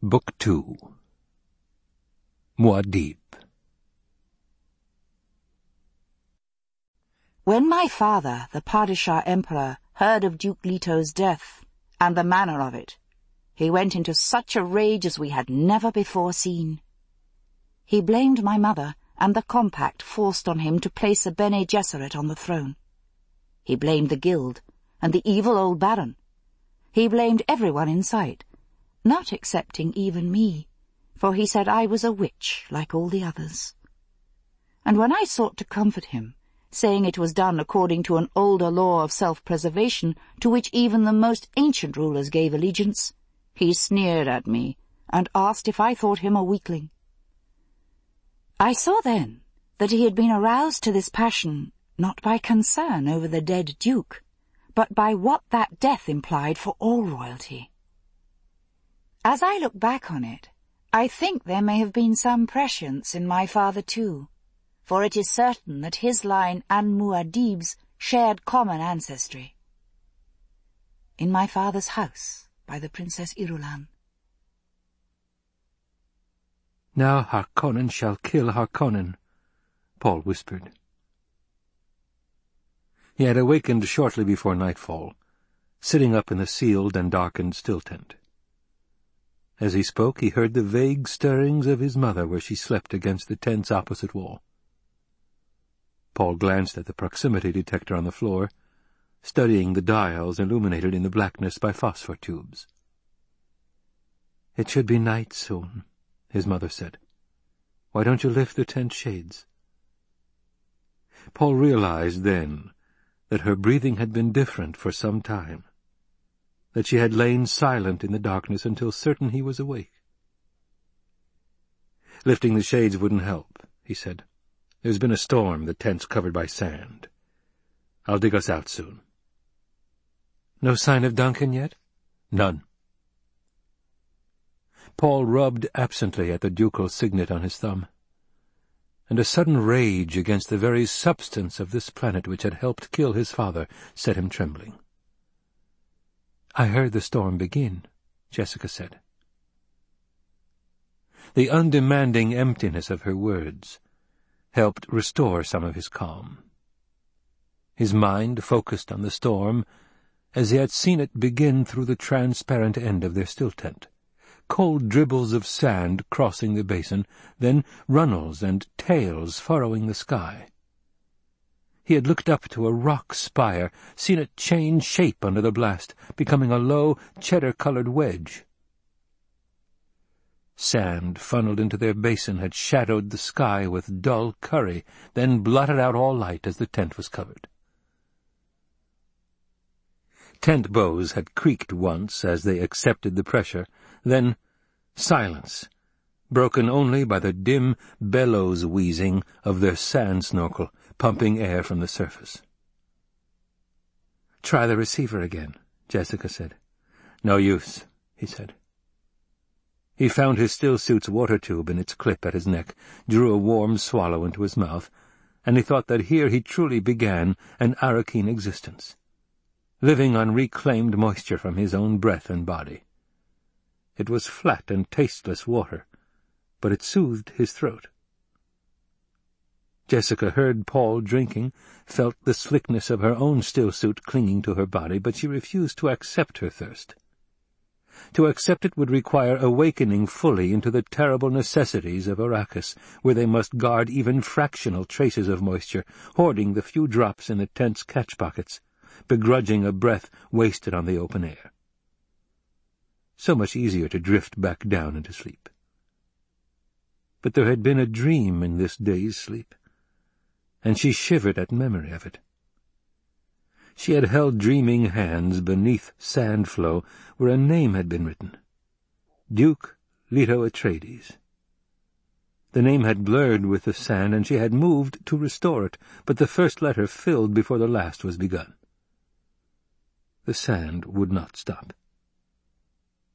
Book 2 Muad'Dib When my father, the Padishah Emperor, heard of Duke Leto's death, and the manner of it, he went into such a rage as we had never before seen. He blamed my mother and the compact forced on him to place a Bene Gesserit on the throne. He blamed the guild and the evil old baron. He blamed everyone in sight not excepting even me, for he said I was a witch like all the others. And when I sought to comfort him, saying it was done according to an older law of self-preservation to which even the most ancient rulers gave allegiance, he sneered at me and asked if I thought him a weakling. I saw then that he had been aroused to this passion not by concern over the dead duke, but by what that death implied for all royalty. As I look back on it, I think there may have been some prescience in my father too, for it is certain that his line and Muad'Dib's shared common ancestry. In my father's house, by the Princess Irulan. Now Harkonnen shall kill Harkonnen, Paul whispered. He had awakened shortly before nightfall, sitting up in the sealed and darkened still tent. As he spoke, he heard the vague stirrings of his mother where she slept against the tent's opposite wall. Paul glanced at the proximity detector on the floor, studying the dials illuminated in the blackness by phosphor tubes. "'It should be night soon,' his mother said. "'Why don't you lift the tent shades?' Paul realized then that her breathing had been different for some time that she had lain silent in the darkness until certain he was awake. Lifting the shades wouldn't help, he said. There's been a storm, the tent's covered by sand. I'll dig us out soon. No sign of Duncan yet? None. Paul rubbed absently at the ducal signet on his thumb, and a sudden rage against the very substance of this planet which had helped kill his father set him trembling. I heard the storm begin, Jessica said. The undemanding emptiness of her words helped restore some of his calm. His mind focused on the storm as he had seen it begin through the transparent end of their still tent. Cold dribbles of sand crossing the basin, then runnels and tails furrowing the sky. He had looked up to a rock spire, seen it change shape under the blast, becoming a low, cheddar-colored wedge. Sand funneled into their basin had shadowed the sky with dull curry, then blotted out all light as the tent was covered. Tent bows had creaked once as they accepted the pressure, then silence, broken only by the dim bellows wheezing of their sand snorkel, pumping air from the surface. "'Try the receiver again,' Jessica said. "'No use,' he said. He found his still-suit's water tube in its clip at his neck, drew a warm swallow into his mouth, and he thought that here he truly began an Arrakeen existence, living on reclaimed moisture from his own breath and body. It was flat and tasteless water, but it soothed his throat. Jessica heard Paul drinking, felt the slickness of her own still-suit clinging to her body, but she refused to accept her thirst. To accept it would require awakening fully into the terrible necessities of Arrakis, where they must guard even fractional traces of moisture, hoarding the few drops in the tent's catch-pockets, begrudging a breath wasted on the open air. So much easier to drift back down into sleep. But there had been a dream in this day's sleep and she shivered at memory of it. She had held dreaming hands beneath sand flow where a name had been written. Duke Leto Atreides. The name had blurred with the sand, and she had moved to restore it, but the first letter filled before the last was begun. The sand would not stop.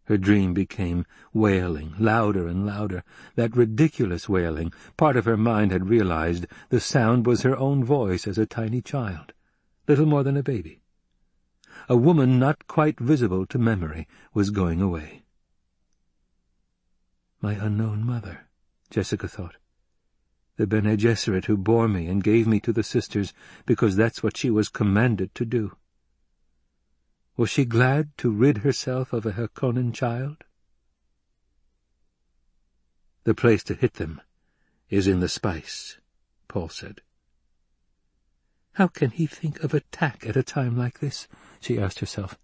Her dream became wailing, louder and louder, that ridiculous wailing. Part of her mind had realized the sound was her own voice as a tiny child, little more than a baby. A woman not quite visible to memory was going away. My unknown mother, Jessica thought. The Bene Gesserit who bore me and gave me to the sisters because that's what she was commanded to do. Was she glad to rid herself of a Harkonnen child? The place to hit them is in the spice, Paul said. How can he think of attack at a time like this? she asked herself.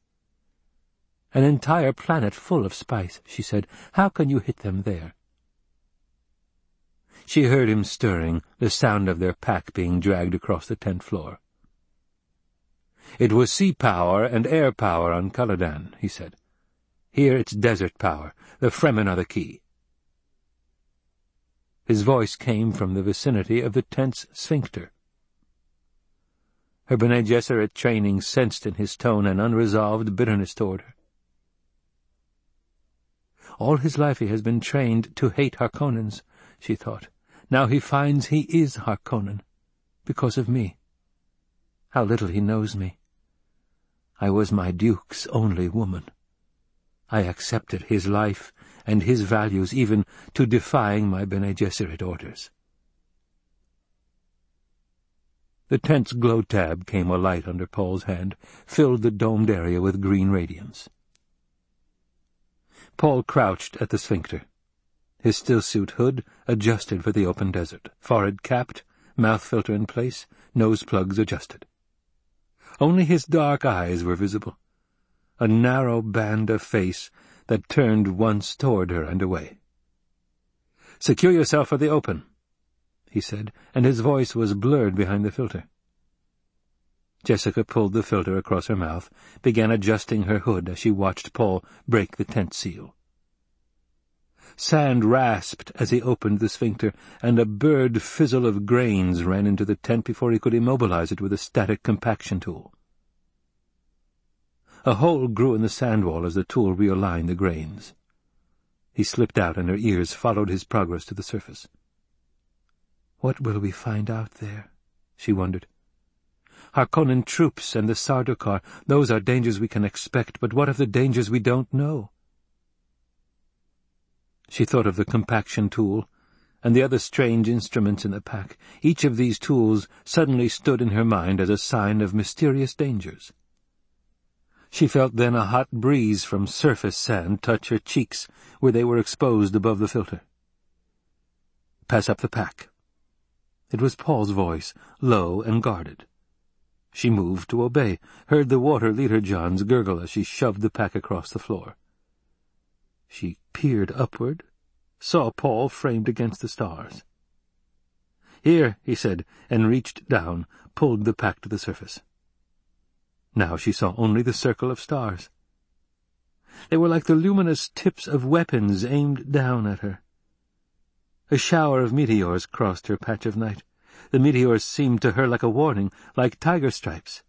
An entire planet full of spice, she said. How can you hit them there? She heard him stirring, the sound of their pack being dragged across the tent floor. It was sea power and air power on Caladan, he said. Here it's desert power. The Fremen are the key. His voice came from the vicinity of the tent's sphincter. Her Bene Gesserit training sensed in his tone an unresolved bitterness toward her. All his life he has been trained to hate Harkonnens, she thought. Now he finds he is Harkonnen, because of me. How little he knows me. I was my duke's only woman. I accepted his life and his values even to defying my Bene Gesserit orders. The tent's glow tab came alight under Paul's hand, filled the domed area with green radiance. Paul crouched at the sphincter his still-suit hood adjusted for the open desert, forehead capped, mouth filter in place, nose plugs adjusted. Only his dark eyes were visible, a narrow band of face that turned once toward her and away. "'Secure yourself for the open,' he said, and his voice was blurred behind the filter. Jessica pulled the filter across her mouth, began adjusting her hood as she watched Paul break the tent seal. Sand rasped as he opened the sphincter, and a bird fizzle of grains ran into the tent before he could immobilize it with a static compaction tool. A hole grew in the sand wall as the tool realigned the grains. He slipped out, and her ears followed his progress to the surface. What will we find out there? she wondered. Harkonnen troops and the Sardaukar, those are dangers we can expect, but what of the dangers we don't know? She thought of the compaction tool, and the other strange instruments in the pack. Each of these tools suddenly stood in her mind as a sign of mysterious dangers. She felt then a hot breeze from surface sand touch her cheeks where they were exposed above the filter. Pass up the pack. It was Paul's voice, low and guarded. She moved to obey, heard the water literjons gurgle as she shoved the pack across the floor. She peered upward, saw Paul framed against the stars. "'Here,' he said, and reached down, pulled the pack to the surface. Now she saw only the circle of stars. They were like the luminous tips of weapons aimed down at her. A shower of meteors crossed her patch of night. The meteors seemed to her like a warning, like tiger stripes,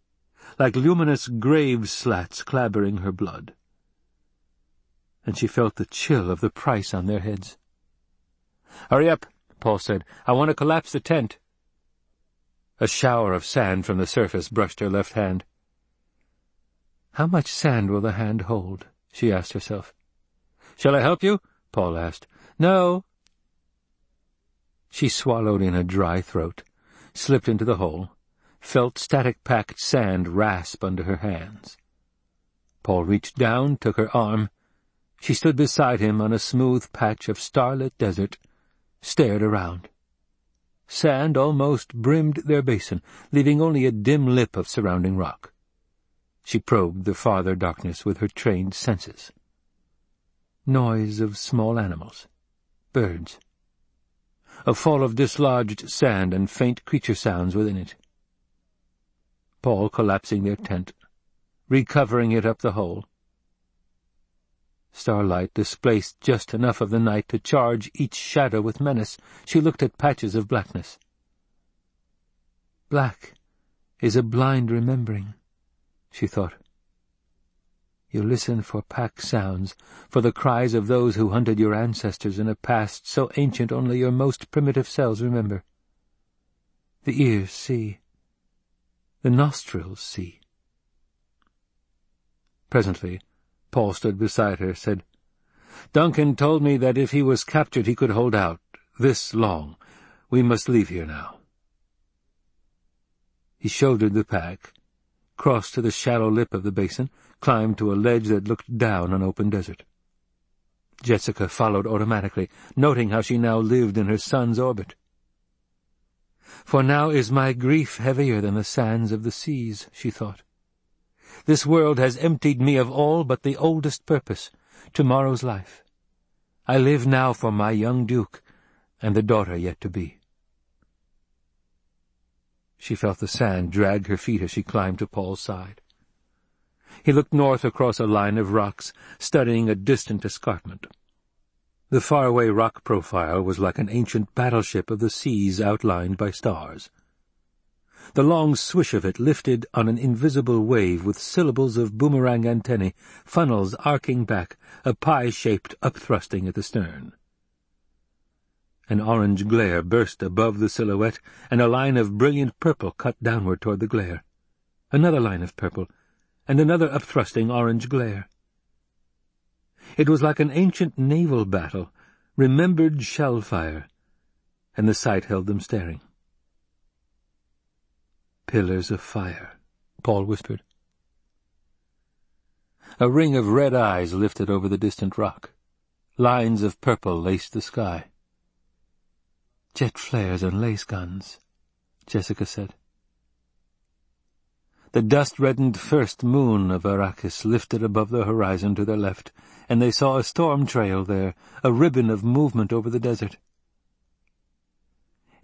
like luminous grave slats clabbering her blood and she felt the chill of the price on their heads. "'Hurry up,' Paul said. "'I want to collapse the tent.' A shower of sand from the surface brushed her left hand. "'How much sand will the hand hold?' she asked herself. "'Shall I help you?' Paul asked. "'No.' She swallowed in a dry throat, slipped into the hole, felt static-packed sand rasp under her hands. Paul reached down, took her arm, she stood beside him on a smooth patch of starlit desert, stared around. Sand almost brimmed their basin, leaving only a dim lip of surrounding rock. She probed the farther darkness with her trained senses. Noise of small animals. Birds. A fall of dislodged sand and faint creature sounds within it. Paul collapsing their tent, recovering it up the hole, Starlight displaced just enough of the night to charge each shadow with menace. She looked at patches of blackness. Black is a blind remembering, she thought. You listen for pack sounds, for the cries of those who hunted your ancestors in a past so ancient only your most primitive cells remember. The ears see. The nostrils see. Presently, Paul stood beside her, said, Duncan told me that if he was captured he could hold out. This long. We must leave here now. He shouldered the pack, crossed to the shallow lip of the basin, climbed to a ledge that looked down on open desert. Jessica followed automatically, noting how she now lived in her son's orbit. For now is my grief heavier than the sands of the seas, she thought. This world has emptied me of all but the oldest purpose, tomorrow's life. I live now for my young duke and the daughter yet to be. She felt the sand drag her feet as she climbed to Paul's side. He looked north across a line of rocks, studying a distant escarpment. The faraway rock profile was like an ancient battleship of the seas outlined by stars. The long swish of it lifted on an invisible wave with syllables of boomerang antennae, funnels arcing back, a pie-shaped upthrusting at the stern. An orange glare burst above the silhouette, and a line of brilliant purple cut downward toward the glare. Another line of purple, and another upthrusting orange glare. It was like an ancient naval battle, remembered shell fire, and the sight held them staring. Pillars of fire, Paul whispered. A ring of red eyes lifted over the distant rock. Lines of purple laced the sky. Jet flares and lasguns, Jessica said. The dust-reddened first moon of Arrakis lifted above the horizon to their left, and they saw a storm trail there, a ribbon of movement over the desert.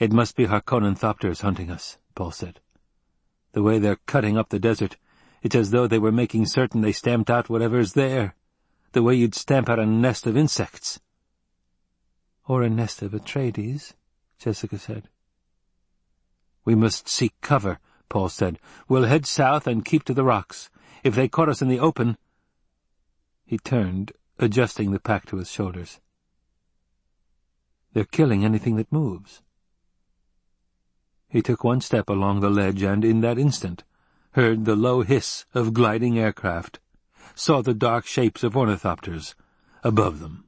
It must be Harkonnen thopters hunting us, Paul said. The way they're cutting up the desert, it's as though they were making certain they stamped out whatever's there, the way you'd stamp out a nest of insects. Or a nest of Atreides, Jessica said. We must seek cover, Paul said. We'll head south and keep to the rocks. If they caught us in the open— He turned, adjusting the pack to his shoulders. They're killing anything that moves. He took one step along the ledge and, in that instant, heard the low hiss of gliding aircraft, saw the dark shapes of ornithopters above them.